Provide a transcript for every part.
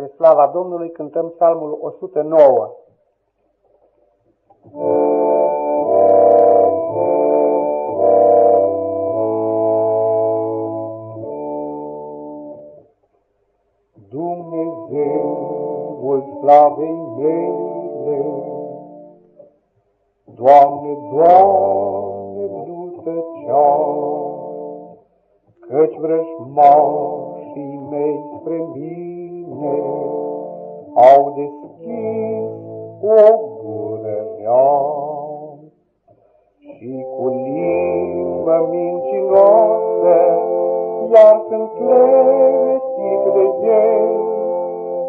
Spre slava Domnului cântăm psalmul 109. Dumnezeul slavei mele, Doamne, Doamne, nu tăcea, Căci vrăjmașii mei spre mine Au deschis o gură rea Și cu limbă mincinoasă Iar sunt clevetit de ei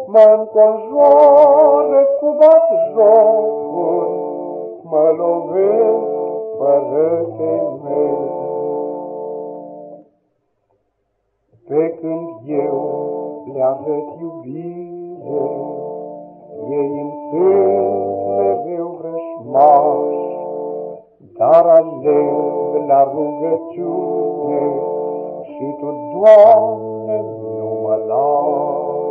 Mă înconjoară cu bat jocuri Mă lovesc fără temei Pe când eu le arăt iubire, Ei îmi sunt mereu vrășmași, Dar aleg la rugăciune Și Tu, Doamne, nu mă lași.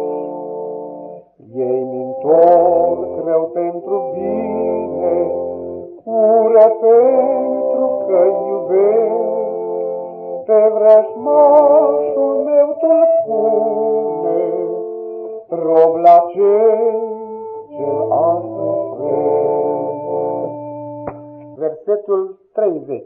Ei mi-ntorc rău pentru bine, Ură pentru că iubesc, pe vrăjmașul Versetul 30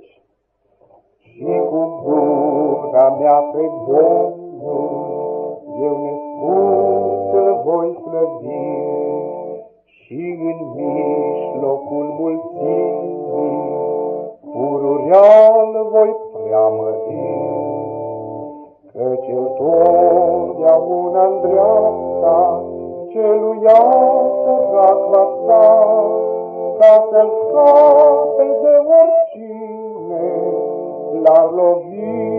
Și cu gura mea pe Domnul, eu nespus să voi slăvi, și în mijlocul mulțimii, pururea-l voi preamări, Căci el totdeauna în dreapta celuia sărac va sta, Ca să-l scape l-ar lovi.